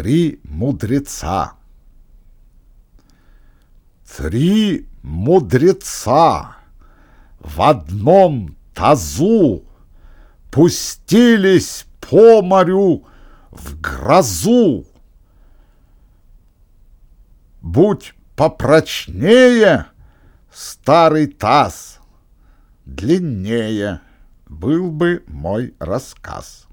Три мудреца. Три мудреца в одном тазу пустились по морю в грозу. Будь попрочнее старый таз, длиннее был бы мой рассказ.